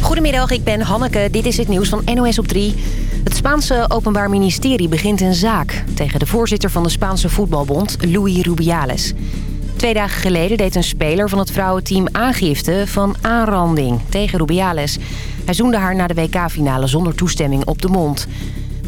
Goedemiddag, ik ben Hanneke. Dit is het nieuws van NOS op 3. Het Spaanse Openbaar Ministerie begint een zaak... tegen de voorzitter van de Spaanse voetbalbond, Luis Rubiales. Twee dagen geleden deed een speler van het vrouwenteam aangifte van aanranding tegen Rubiales. Hij zoende haar na de WK-finale zonder toestemming op de mond.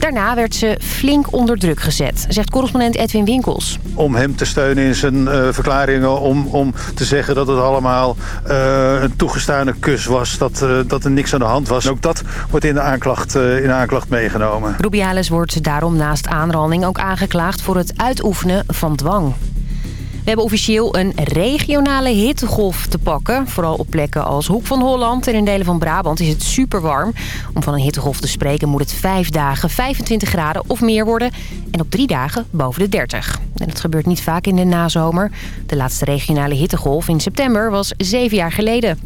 Daarna werd ze flink onder druk gezet, zegt correspondent Edwin Winkels. Om hem te steunen in zijn uh, verklaringen, om, om te zeggen dat het allemaal uh, een toegestane kus was, dat, uh, dat er niks aan de hand was. Ook dat wordt in de aanklacht, in de aanklacht meegenomen. Rubiales wordt daarom naast aanranding ook aangeklaagd voor het uitoefenen van dwang. We hebben officieel een regionale hittegolf te pakken. Vooral op plekken als Hoek van Holland en in delen van Brabant is het super warm. Om van een hittegolf te spreken moet het vijf dagen 25 graden of meer worden. En op drie dagen boven de 30. En dat gebeurt niet vaak in de nazomer. De laatste regionale hittegolf in september was zeven jaar geleden.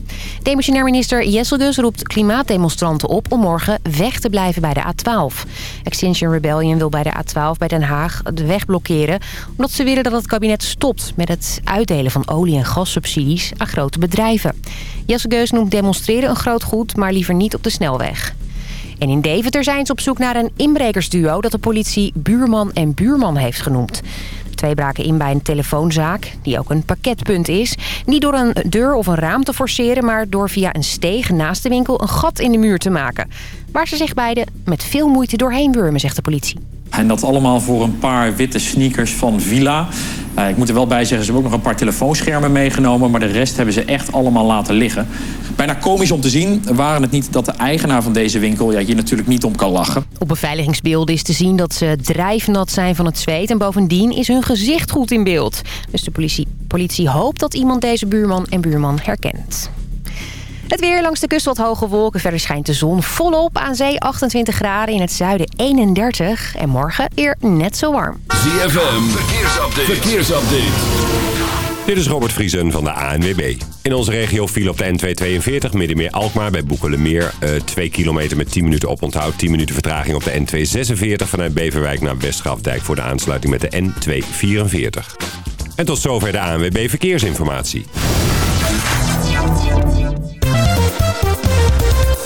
Demissionair minister Jesselgus roept klimaatdemonstranten op... om morgen weg te blijven bij de A12. Extinction Rebellion wil bij de A12 bij Den Haag de weg blokkeren... omdat ze willen dat het kabinet stopt met het uitdelen van olie- en gassubsidies aan grote bedrijven. Jesselgus noemt demonstreren een groot goed, maar liever niet op de snelweg. En in Deventer zijn ze op zoek naar een inbrekersduo... dat de politie buurman en buurman heeft genoemd. Twee braken in bij een telefoonzaak, die ook een pakketpunt is. Niet door een deur of een raam te forceren... maar door via een steeg naast de winkel een gat in de muur te maken. Waar ze zich beiden met veel moeite doorheen wurmen, zegt de politie. En dat allemaal voor een paar witte sneakers van Villa. Uh, ik moet er wel bij zeggen, ze hebben ook nog een paar telefoonschermen meegenomen... maar de rest hebben ze echt allemaal laten liggen. Bijna komisch om te zien waren het niet dat de eigenaar van deze winkel... Ja, hier natuurlijk niet om kan lachen. Op beveiligingsbeelden is te zien dat ze drijfnat zijn van het zweet... en bovendien is hun gezicht goed in beeld. Dus de politie, politie hoopt dat iemand deze buurman en buurman herkent. Het weer langs de kust wat hoge wolken. Verder schijnt de zon volop aan zee 28 graden. In het zuiden 31. En morgen weer net zo warm. ZFM, verkeersupdate. verkeersupdate. Dit is Robert Vriesen van de ANWB. In onze regio viel op de N242 Middenmeer Alkmaar bij Boekelemeer. Uh, 2 kilometer met 10 minuten oponthoud. 10 minuten vertraging op de N246 vanuit Beverwijk naar Westgrafdijk... voor de aansluiting met de N244. En tot zover de ANWB Verkeersinformatie.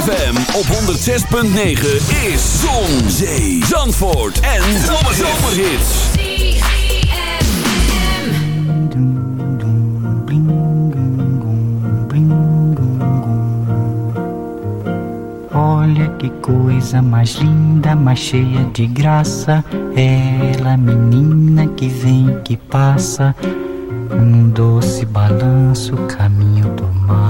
ZFM op 106.9 is Zon, Zee, Zandvoort en Zomerhits. Olha que coisa mais linda, mais cheia de graça. Ela, menina que vem, que passa. Um doce balanço, caminho do mar.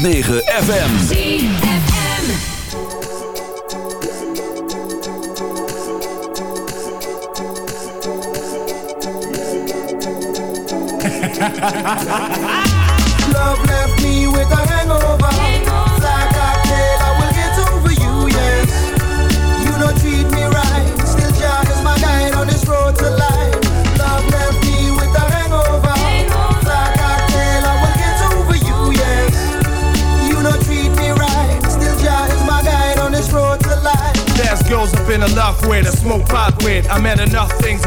106.9 pot with. I met enough things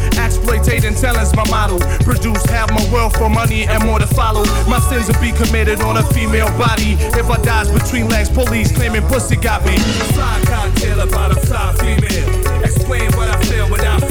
exploitating talent's my model. Produce half my wealth for money and more to follow. My sins will be committed on a female body. If I dies between legs, police claiming pussy got me. Fly cocktail about a fly female. Explain what I feel without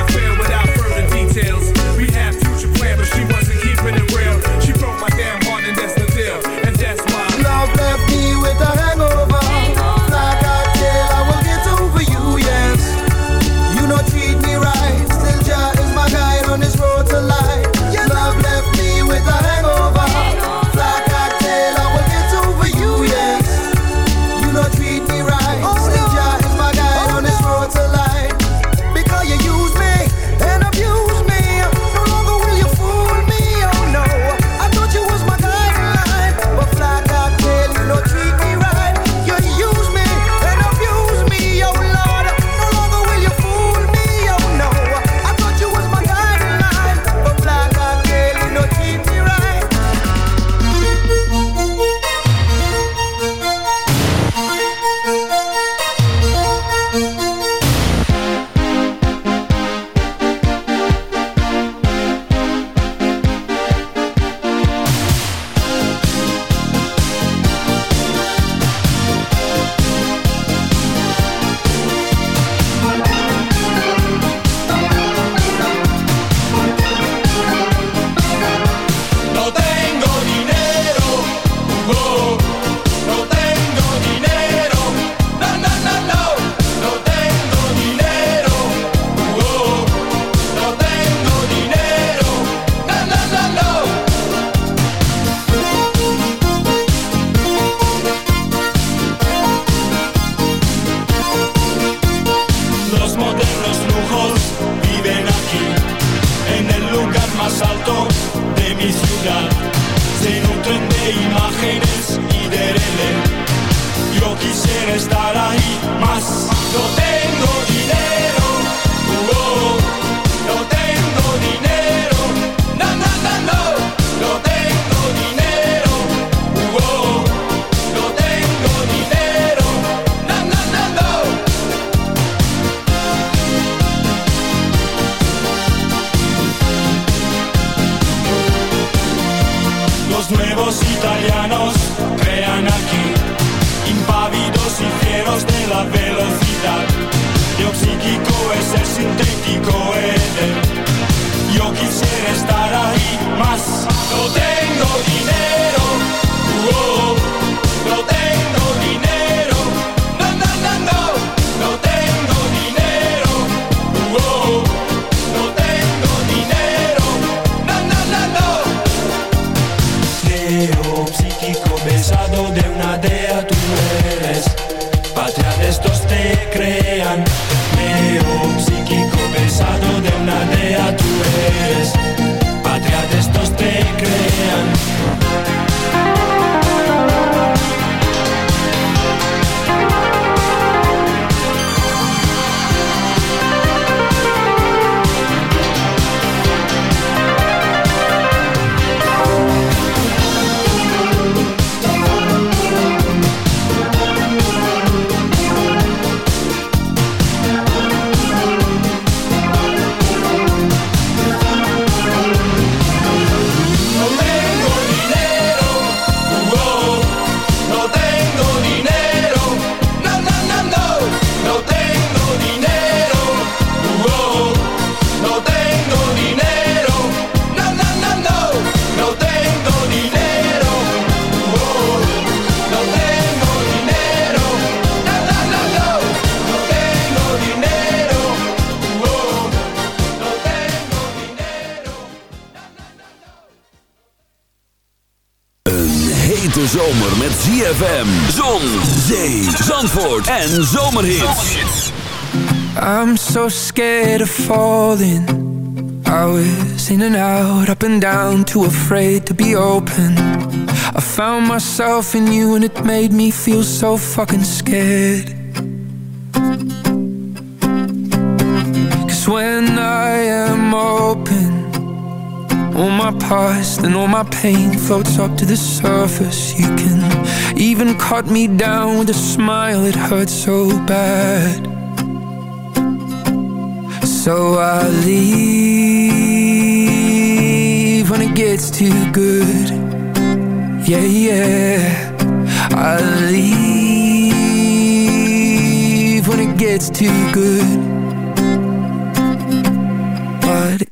velocidad. Yo ZFM, zon, zee, zandvoort en. I'm so scared of falling. I was in and out, up and down, too afraid to be open. I found myself in you and it made me feel so fucking scared. Cause when I am open, all my past and all my pain floats up to the surface. You can even cut me down with a smile, it hurts so bad. So I leave when it gets too good. Yeah, yeah. I leave when it gets too good.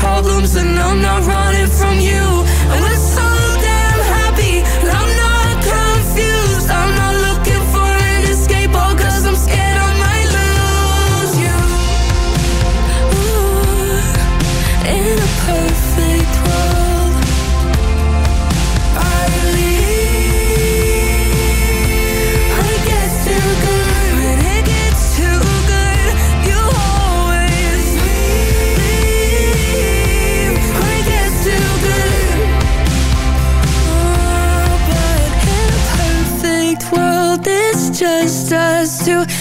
Problems, and I'm not running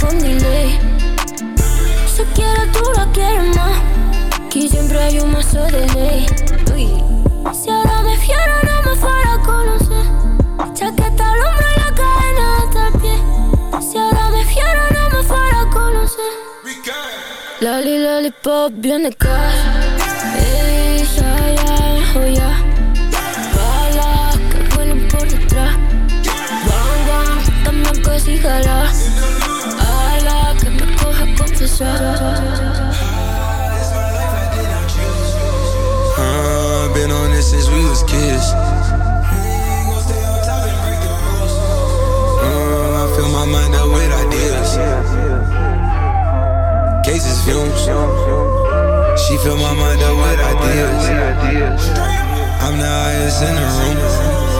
Con delay Si quieres tú la quieres más Aquí siempre hay un mazo de ley. Uy. Si ahora me fiero no me fuera a conocer. Chaqueta al hombro y la cadena hasta el pie. Si ahora me fiero no me fuera a conocer. Loli, lollipop, bien de casa Ey, ya, ya, oh ya. Balas que vuelan por detrás. Bang, bang, dame que me Uh, been on this since we was kids. Uh, I fill my mind up with ideas. Cases. She fill my mind up with ideas. I'm the highest in the room.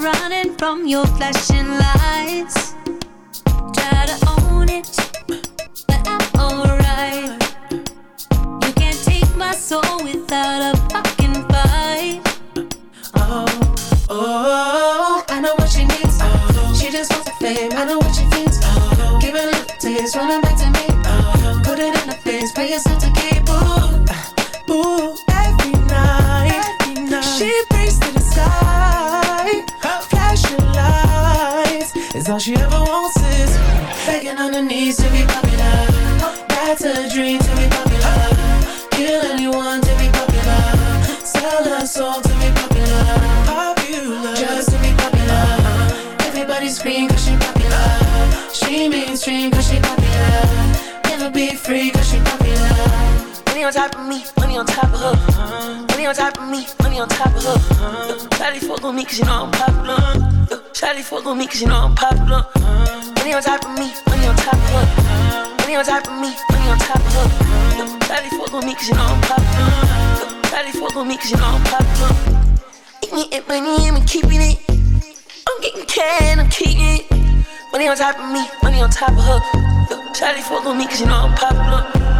running from your flashing lights. Try to own it, but I'm alright. You can't take my soul without a fucking fight. Oh, oh, I know what she needs. Oh, she just wants the fame. I know what she thinks. Oh, give it a little taste, running back to me. Oh, put it in the face, pay yourself to all she ever wants is begging on her knees to be popular. That's a dream to be popular. Kill anyone to be popular. Sell her soul to be popular. Popular, just to be popular. Everybody scream cause she popular. She mainstream cause she popular. Never be free cause she popular. Money on top of me, money on top of her. Money on top of me, money on top of her. Shawty fuck with me cause you know I'm popular. Shawty fuck with me cause you know I'm popular. Money on top of me, money on top of her. Money on top of me, money on top of her. Shawty fuck with me cause you know I'm popular. Shawty fuck with me cause you know I'm popular. Eat me and money, I'm keeping it. I'm getting can, I'm keeping it. Money on top of me, money on top of her. Shawty fuck with me cause you know I'm popular.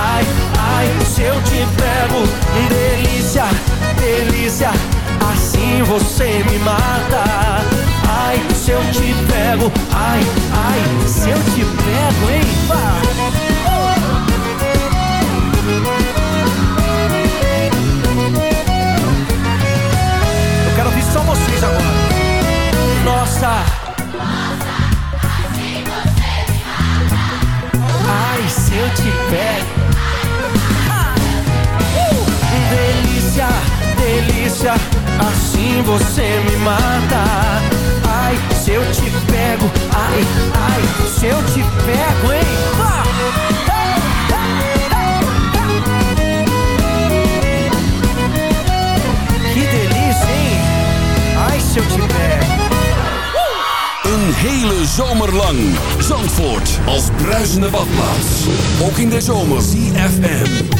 ai, ai, se eu te pego, delícia, delícia, assim você me mata. Ai, se eu te pego, ai, ai, se eu te pego, hein? Eu quero ouvir só vocês agora. Nossa. Ai, se eu te pego. Delícia, delícia, assim você me mata. Ai, se eu te pego, ai, ai, se eu te pego, hein? Que delícia, hein? Ai, se eu te pego. Een hele zomer lang. Zandvoort als bruisende badplaats. Ook in de zomer. CFM.